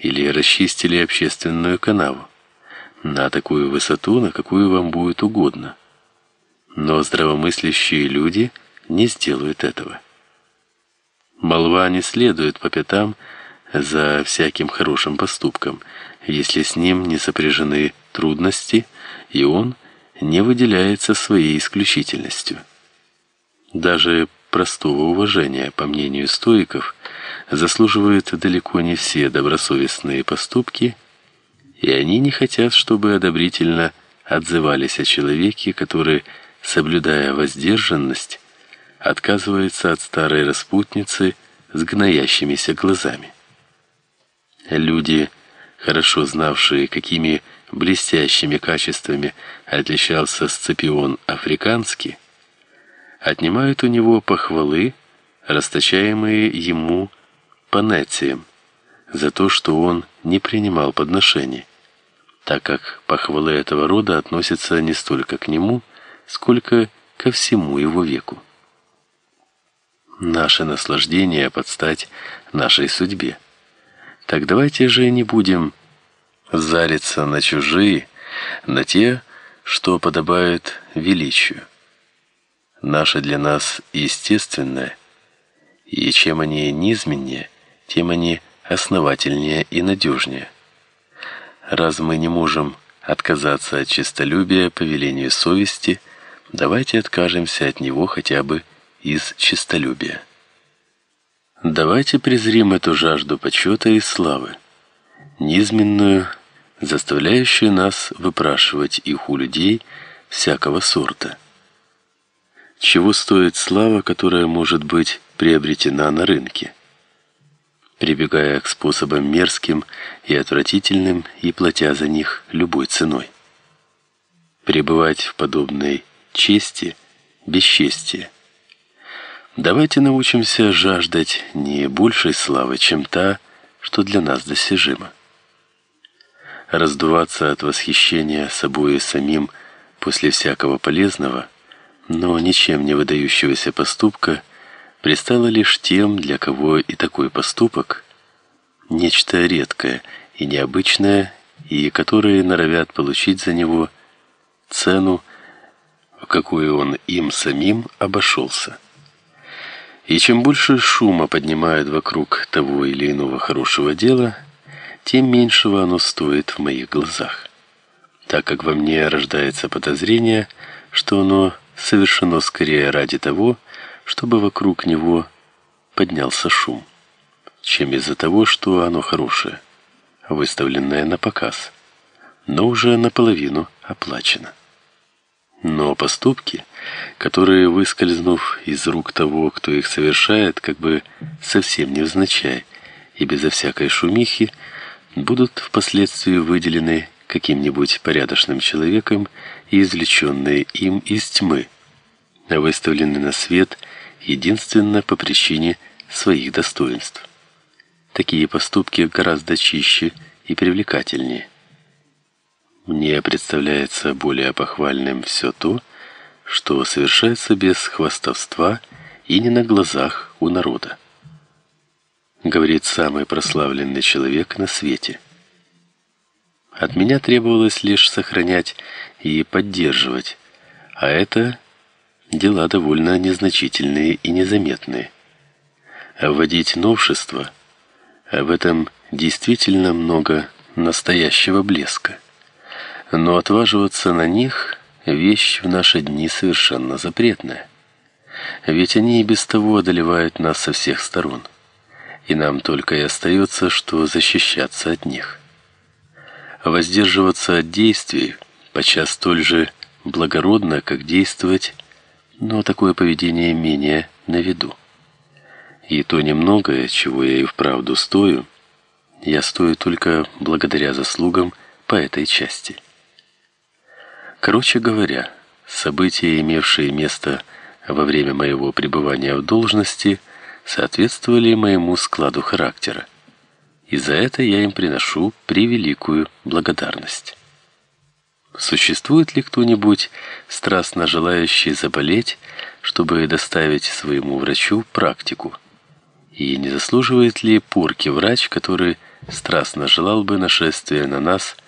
или расчистили общественную канаву на такую высоту, на какую вам будет угодно. Но здравомыслящие люди не сделают этого. Молва не следует по пятам за всяким хорошим поступком, если с ним не сопряжены трудности, и он не выделяется своей исключительностью. Даже простого уважения, по мнению стоиков, заслуживают далеко не все добросовестные поступки, и они не хотят, чтобы одобрительно отзывались о человеке, который, соблюдая воздержанность, отказывается от старой распутницы с гноящимися глазами. Люди, хорошо знавшие, какими блестящими качествами отличался Сципион Африканский, отнимают у него похвалы, расточаемые ему Панетием, за то, что он не принимал подношений, так как похвалы этого рода относятся не столько к нему, сколько ко всему его веку. Наше наслаждение подстать нашей судьбе. Так давайте же не будем зариться на чужие, на те, что подобают величию. Наше для нас естественное, и чем они низменнее, тем они основательнее и надежнее. Раз мы не можем отказаться от честолюбия по велению совести, давайте откажемся от него хотя бы из честолюбия. Давайте презрим эту жажду почета и славы, низменную, заставляющую нас выпрашивать их у людей всякого сорта. Чего стоит слава, которая может быть приобретена на рынке? прибегая к способам мерзким и отвратительным и платя за них любой ценой. Пребывать в подобной чести бесчестие. Давайте научимся жаждать не большей славы, чем та, что для нас достижима. Раздуваться от восхищения собой самим после всякого полезного, но ничем не выдающегося поступка – пристало лишь тем, для кого и такой поступок нечто редкое и необычное, и которые норовят получить за него цену, в какую он им самим обошелся. И чем больше шума поднимают вокруг того или иного хорошего дела, тем меньшего оно стоит в моих глазах, так как во мне рождается подозрение, что оно совершено скорее ради того, чтобы вокруг него поднялся шум, чем из-за того, что оно хорошее, выставленное на показ, но уже наполовину оплачено. Но поступки, которые, выскользнув из рук того, кто их совершает, как бы совсем невзначай и безо всякой шумихи, будут впоследствии выделены каким-нибудь порядочным человеком и извлеченные им из тьмы, выставлены на свет единственно по причине своих достоинств. Такие поступки гораздо чище и привлекательнее. Мне представляется более похвальным все то, что совершается без хвастовства и не на глазах у народа. Говорит самый прославленный человек на свете. От меня требовалось лишь сохранять и поддерживать, а это дела довольно незначительные и незаметные. Вводить новшества в этом действительно много настоящего блеска. Но отваживаться на них вещь в наши дни совершенно запретная. Ведь они и без того одолевают нас со всех сторон. И нам только и остается, что защищаться от них. Воздерживаться от действий подчас столь же благородно, как действовать но такое поведение менее на виду. И то немногое, чего я и вправду стою, я стою только благодаря заслугам по этой части. Короче говоря, события, имевшие место во время моего пребывания в должности, соответствовали моему складу характера. И за это я им приношу превеликую благодарность. Существует ли кто-нибудь страстно желающий заболеть, чтобы доставить своему врачу практику? И не заслуживает ли порки врач, который страстно желал бы нашествия на нас –